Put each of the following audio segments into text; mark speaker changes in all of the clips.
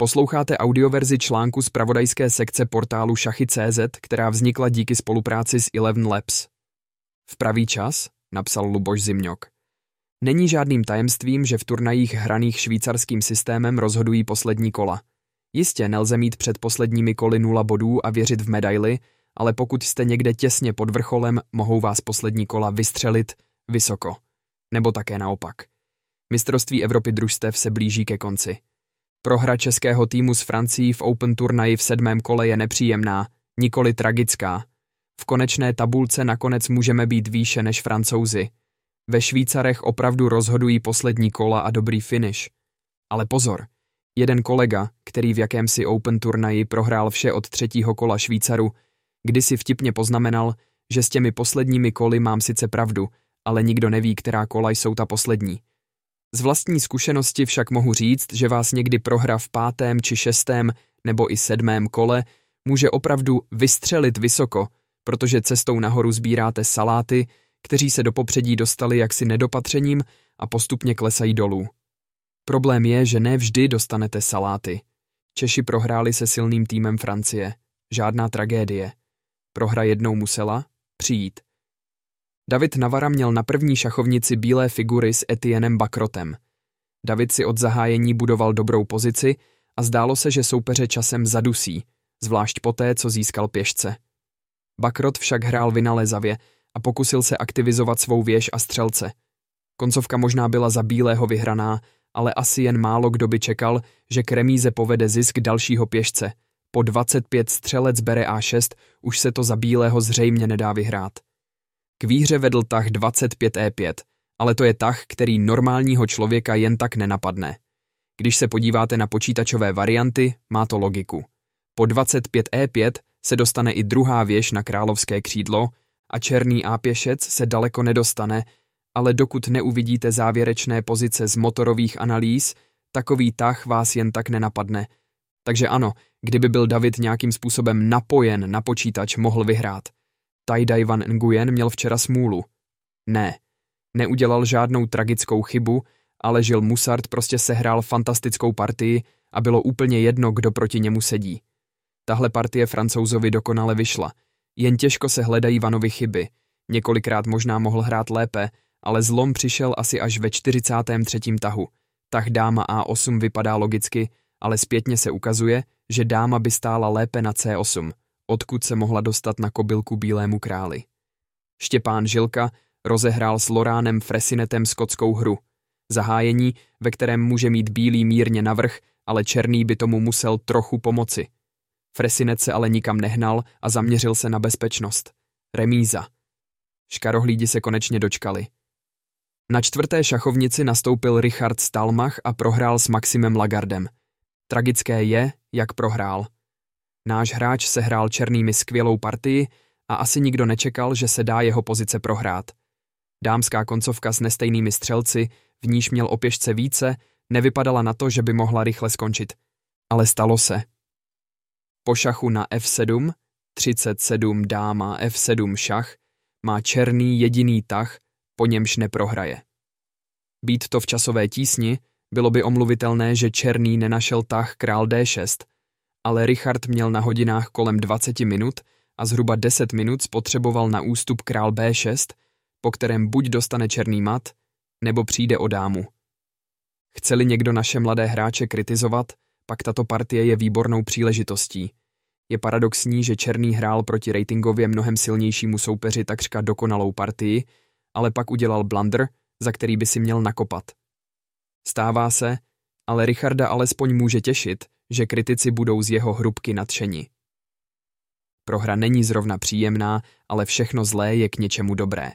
Speaker 1: Posloucháte audioverzi článku z pravodajské sekce portálu Šachy.cz, která vznikla díky spolupráci s Eleven Labs. V pravý čas, napsal Luboš Zimňok. Není žádným tajemstvím, že v turnajích hraných švýcarským systémem rozhodují poslední kola. Jistě nelze mít před posledními koly nula bodů a věřit v medaily, ale pokud jste někde těsně pod vrcholem, mohou vás poslední kola vystřelit vysoko. Nebo také naopak. Mistrovství Evropy družstev se blíží ke konci. Prohra českého týmu s Francií v Open turnaji v sedmém kole je nepříjemná, nikoli tragická. V konečné tabulce nakonec můžeme být výše než Francouzi. Ve Švýcarech opravdu rozhodují poslední kola a dobrý finish. Ale pozor, jeden kolega, který v jakémsi Open turnaji prohrál vše od třetího kola Švýcaru, kdysi vtipně poznamenal, že s těmi posledními koly mám sice pravdu, ale nikdo neví, která kola jsou ta poslední. Z vlastní zkušenosti však mohu říct, že vás někdy prohra v pátém či šestém nebo i sedmém kole může opravdu vystřelit vysoko, protože cestou nahoru sbíráte saláty, kteří se do popředí dostali jaksi nedopatřením a postupně klesají dolů. Problém je, že ne vždy dostanete saláty. Češi prohráli se silným týmem Francie. Žádná tragédie. Prohra jednou musela přijít. David Navara měl na první šachovnici bílé figury s Etienem Bakrotem. David si od zahájení budoval dobrou pozici a zdálo se, že soupeře časem zadusí, zvlášť poté, co získal pěšce. Bakrot však hrál vynalezavě a pokusil se aktivizovat svou věž a střelce. Koncovka možná byla za bílého vyhraná, ale asi jen málo kdo by čekal, že k remíze povede zisk dalšího pěšce. Po 25 střelec bere A6 už se to za bílého zřejmě nedá vyhrát. K výhře vedl tah 25 E5, ale to je tah, který normálního člověka jen tak nenapadne. Když se podíváte na počítačové varianty, má to logiku. Po 25 E5 se dostane i druhá věž na královské křídlo a černý A pěšec se daleko nedostane, ale dokud neuvidíte závěrečné pozice z motorových analýz, takový tah vás jen tak nenapadne. Takže ano, kdyby byl David nějakým způsobem napojen na počítač, mohl vyhrát. Tajdaj Van Nguyen měl včera smůlu. Ne, neudělal žádnou tragickou chybu, ale Žil Musart prostě sehrál fantastickou partii a bylo úplně jedno, kdo proti němu sedí. Tahle partie francouzovi dokonale vyšla. Jen těžko se hledají Vanovi chyby. Několikrát možná mohl hrát lépe, ale zlom přišel asi až ve 43. tahu. Tah dáma A8 vypadá logicky, ale zpětně se ukazuje, že dáma by stála lépe na C8 odkud se mohla dostat na kobylku bílému králi. Štěpán Žilka rozehrál s Loránem Fresinetem skotskou hru. Zahájení, ve kterém může mít bílý mírně navrh, ale černý by tomu musel trochu pomoci. Fresinet se ale nikam nehnal a zaměřil se na bezpečnost. Remíza. Škarohlídi se konečně dočkali. Na čtvrté šachovnici nastoupil Richard Stalmach a prohrál s Maximem Lagardem. Tragické je, jak prohrál. Náš hráč sehrál černými skvělou partii a asi nikdo nečekal, že se dá jeho pozice prohrát. Dámská koncovka s nestejnými střelci, v níž měl opěšce více, nevypadala na to, že by mohla rychle skončit. Ale stalo se. Po šachu na F7, 37 dáma F7 šach, má černý jediný tah, po němž neprohraje. Být to v časové tísni, bylo by omluvitelné, že černý nenašel tah král D6, ale Richard měl na hodinách kolem 20 minut a zhruba 10 minut spotřeboval na ústup král B6, po kterém buď dostane černý mat, nebo přijde o dámu. Chceli někdo naše mladé hráče kritizovat, pak tato partie je výbornou příležitostí. Je paradoxní, že Černý hrál proti ratingově mnohem silnějšímu soupeři takřka dokonalou partii, ale pak udělal blunder, za který by si měl nakopat. Stává se, ale Richarda alespoň může těšit, že kritici budou z jeho hrubky nadšeni. Prohra není zrovna příjemná, ale všechno zlé je k něčemu dobré.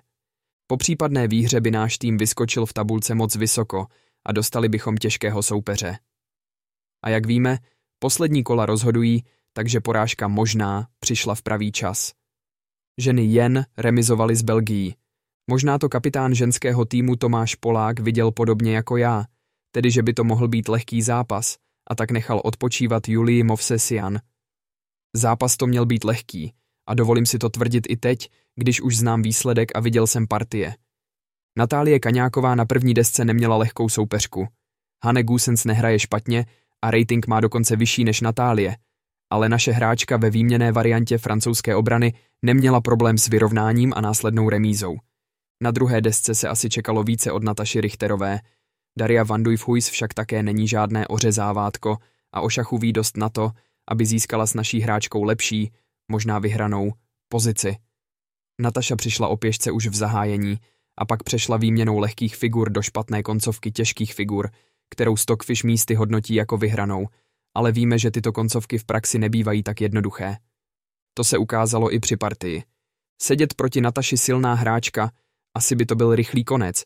Speaker 1: Po případné výhře by náš tým vyskočil v tabulce moc vysoko a dostali bychom těžkého soupeře. A jak víme, poslední kola rozhodují, takže porážka možná přišla v pravý čas. Ženy jen remizovali s Belgií. Možná to kapitán ženského týmu Tomáš Polák viděl podobně jako já, tedy že by to mohl být lehký zápas, a tak nechal odpočívat Julii Movsesian. Zápas to měl být lehký a dovolím si to tvrdit i teď, když už znám výsledek a viděl jsem partie. Natálie Kaňáková na první desce neměla lehkou soupeřku. Hane Gusens nehraje špatně a rating má dokonce vyšší než Natálie, ale naše hráčka ve výměné variantě francouzské obrany neměla problém s vyrovnáním a následnou remízou. Na druhé desce se asi čekalo více od Nataši Richterové. Daria Van Duyfhuis však také není žádné ořezávátko a o šachu ví dost na to, aby získala s naší hráčkou lepší, možná vyhranou, pozici. Nataša přišla o pěšce už v zahájení a pak přešla výměnou lehkých figur do špatné koncovky těžkých figur, kterou Stockfish místy hodnotí jako vyhranou, ale víme, že tyto koncovky v praxi nebývají tak jednoduché. To se ukázalo i při partii. Sedět proti Nataši silná hráčka, asi by to byl rychlý konec,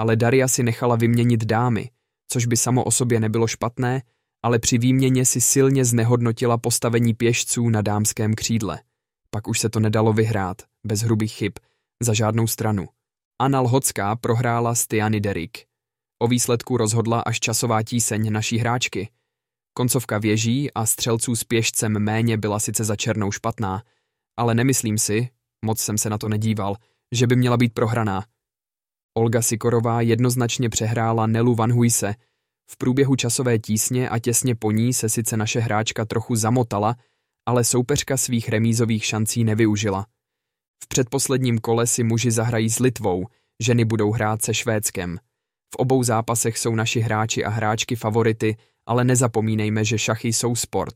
Speaker 1: ale Daria si nechala vyměnit dámy, což by samo o sobě nebylo špatné, ale při výměně si silně znehodnotila postavení pěšců na dámském křídle. Pak už se to nedalo vyhrát, bez hrubých chyb, za žádnou stranu. Anna Lhocká prohrála s Tiany Derik. O výsledku rozhodla až časová tíseň naší hráčky. Koncovka věží a střelců s pěšcem méně byla sice za černou špatná, ale nemyslím si, moc jsem se na to nedíval, že by měla být prohraná. Olga Sikorová jednoznačně přehrála Nelu Van Huyse. V průběhu časové tísně a těsně po ní se sice naše hráčka trochu zamotala, ale soupeřka svých remízových šancí nevyužila. V předposledním kole si muži zahrají s Litvou, ženy budou hrát se Švédskem. V obou zápasech jsou naši hráči a hráčky favority, ale nezapomínejme, že šachy jsou sport.